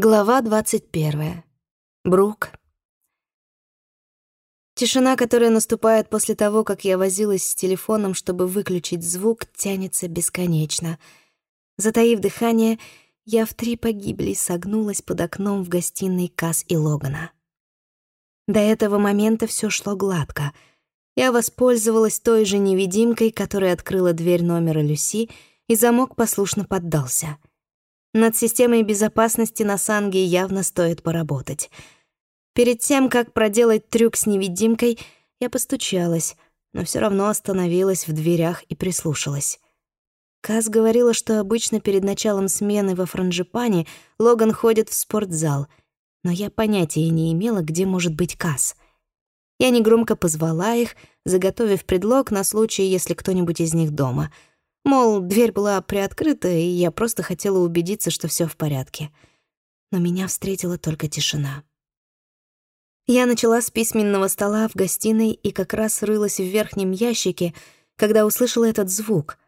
Глава 21. Брук. Тишина, которая наступает после того, как я возилась с телефоном, чтобы выключить звук, тянется бесконечно. Затаив дыхание, я в три погибли согнулась под окном в гостиной Касс и Логана. До этого момента все шло гладко. Я воспользовалась той же невидимкой, которая открыла дверь номера Люси, и замок послушно поддался — над системой безопасности на Санге явно стоит поработать. Перед тем, как проделать трюк с невидимкой, я постучалась, но все равно остановилась в дверях и прислушалась. Каз говорила, что обычно перед началом смены во франжипане Логан ходит в спортзал, но я понятия не имела, где может быть Каз. Я негромко позвала их, заготовив предлог на случай, если кто-нибудь из них дома — Мол, дверь была приоткрыта, и я просто хотела убедиться, что все в порядке. Но меня встретила только тишина. Я начала с письменного стола в гостиной и как раз рылась в верхнем ящике, когда услышала этот звук.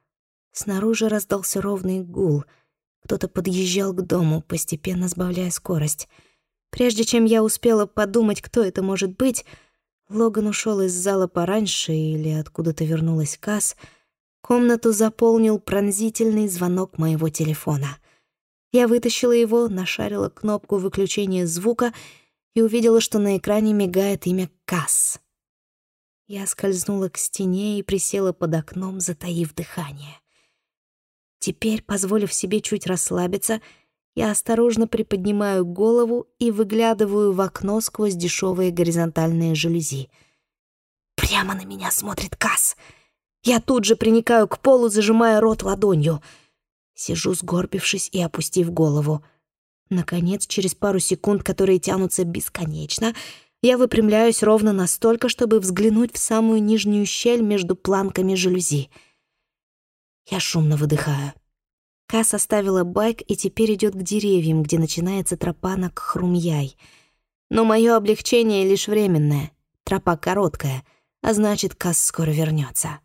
Снаружи раздался ровный гул. Кто-то подъезжал к дому, постепенно сбавляя скорость. Прежде чем я успела подумать, кто это может быть, Логан ушел из зала пораньше или откуда-то вернулась Касс — Комнату заполнил пронзительный звонок моего телефона. Я вытащила его, нашарила кнопку выключения звука и увидела, что на экране мигает имя Касс. Я скользнула к стене и присела под окном, затаив дыхание. Теперь, позволив себе чуть расслабиться, я осторожно приподнимаю голову и выглядываю в окно сквозь дешевые горизонтальные жалюзи. Прямо на меня смотрит Касс — я тут же приникаю к полу, зажимая рот ладонью. Сижу, сгорбившись и опустив голову. Наконец, через пару секунд, которые тянутся бесконечно, я выпрямляюсь ровно настолько, чтобы взглянуть в самую нижнюю щель между планками жалюзи. Я шумно выдыхаю. Кас оставила байк и теперь идет к деревьям, где начинается тропа на Кхрумьяй. Но мое облегчение лишь временное. Тропа короткая, а значит, Кас скоро вернется.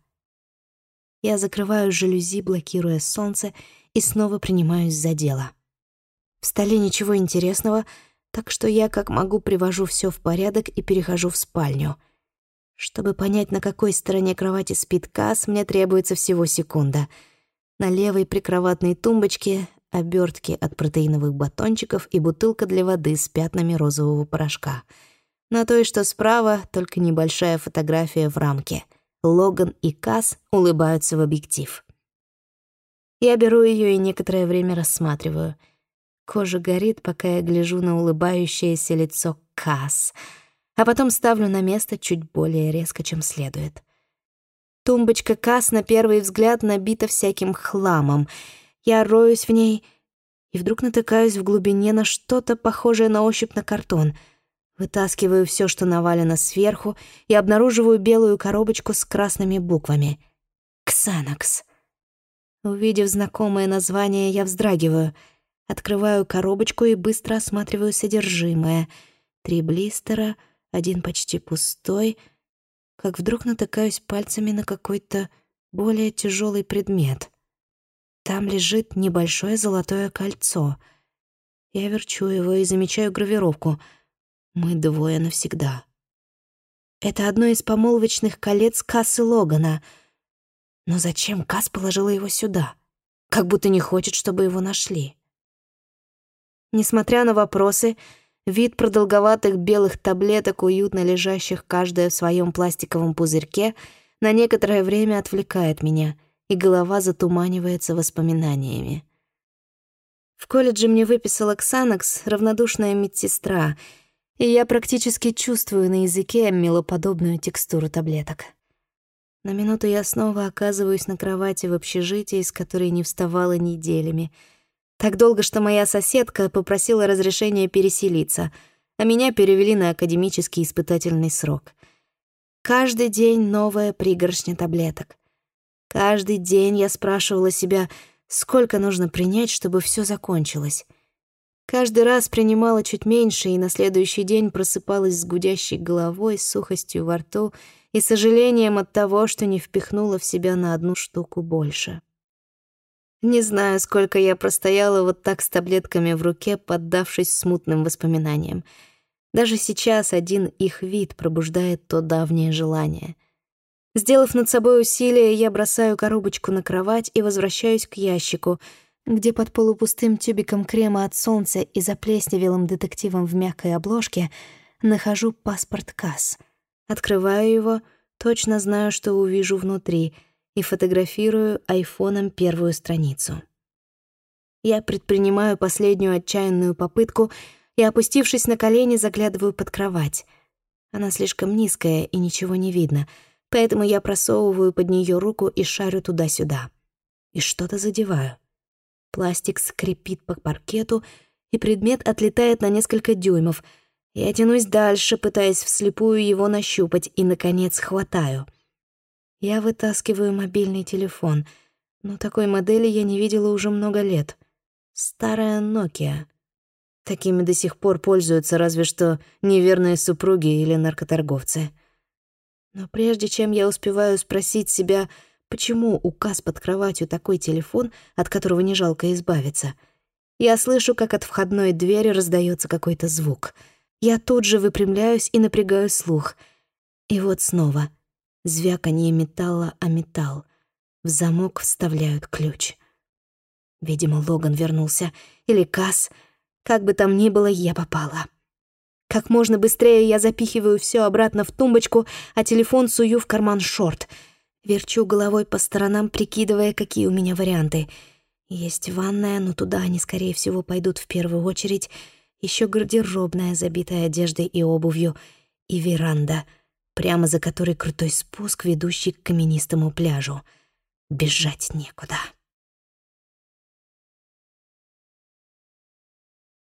Я закрываю жалюзи, блокируя солнце, и снова принимаюсь за дело. В столе ничего интересного, так что я как могу привожу все в порядок и перехожу в спальню. Чтобы понять, на какой стороне кровати спит Касс, мне требуется всего секунда. На левой прикроватной тумбочке обертки от протеиновых батончиков и бутылка для воды с пятнами розового порошка. На той, что справа, только небольшая фотография в рамке — Логан и Касс улыбаются в объектив. Я беру ее и некоторое время рассматриваю. Кожа горит, пока я гляжу на улыбающееся лицо Касс, а потом ставлю на место чуть более резко, чем следует. Тумбочка Касс на первый взгляд набита всяким хламом. Я роюсь в ней и вдруг натыкаюсь в глубине на что-то похожее на ощупь на картон — Вытаскиваю все, что навалено сверху, и обнаруживаю белую коробочку с красными буквами. «Ксанакс». Увидев знакомое название, я вздрагиваю. Открываю коробочку и быстро осматриваю содержимое. Три блистера, один почти пустой. Как вдруг натыкаюсь пальцами на какой-то более тяжелый предмет. Там лежит небольшое золотое кольцо. Я верчу его и замечаю гравировку — мы двое навсегда. Это одно из помолвочных колец Кассы Логана. Но зачем Касс положила его сюда? Как будто не хочет, чтобы его нашли. Несмотря на вопросы, вид продолговатых белых таблеток, уютно лежащих каждая в своем пластиковом пузырьке, на некоторое время отвлекает меня, и голова затуманивается воспоминаниями. В колледже мне выписала Ксанакс равнодушная медсестра — и я практически чувствую на языке милоподобную текстуру таблеток. На минуту я снова оказываюсь на кровати в общежитии, из которой не вставала неделями. Так долго, что моя соседка попросила разрешения переселиться, а меня перевели на академический испытательный срок. Каждый день новая пригоршня таблеток. Каждый день я спрашивала себя, сколько нужно принять, чтобы все закончилось. Каждый раз принимала чуть меньше и на следующий день просыпалась с гудящей головой, сухостью во рту и сожалением от того, что не впихнула в себя на одну штуку больше. Не знаю, сколько я простояла вот так с таблетками в руке, поддавшись смутным воспоминаниям. Даже сейчас один их вид пробуждает то давнее желание. Сделав над собой усилие, я бросаю коробочку на кровать и возвращаюсь к ящику, где под полупустым тюбиком крема от солнца и заплесневелым детективом в мягкой обложке нахожу паспорт Касс. Открываю его, точно знаю, что увижу внутри — и фотографирую айфоном первую страницу. Я предпринимаю последнюю отчаянную попытку и, опустившись на колени, заглядываю под кровать. Она слишком низкая и ничего не видно, поэтому я просовываю под нее руку и шарю туда-сюда. И что-то задеваю. Пластик скрипит по паркету, и предмет отлетает на несколько дюймов. Я тянусь дальше, пытаясь вслепую его нащупать, и, наконец, хватаю — я вытаскиваю мобильный телефон, но такой модели я не видела уже много лет. Старая Nokia. Такими до сих пор пользуются разве что неверные супруги или наркоторговцы. Но прежде чем я успеваю спросить себя, почему указ под кроватью такой телефон, от которого не жалко избавиться, я слышу, как от входной двери раздается какой-то звук. Я тут же выпрямляюсь и напрягаю слух. И вот снова — Звяканье металла о металл. В замок вставляют ключ. Видимо, Логан вернулся. Или Касс. Как бы там ни было, я попала. Как можно быстрее я запихиваю все обратно в тумбочку, а телефон сую в карман шорт. Верчу головой по сторонам, прикидывая, какие у меня варианты. Есть ванная, но туда они, скорее всего, пойдут в первую очередь. Еще гардеробная, забитая одеждой и обувью. И веранда — прямо за которой крутой спуск, ведущий к каменистому пляжу. Бежать некуда.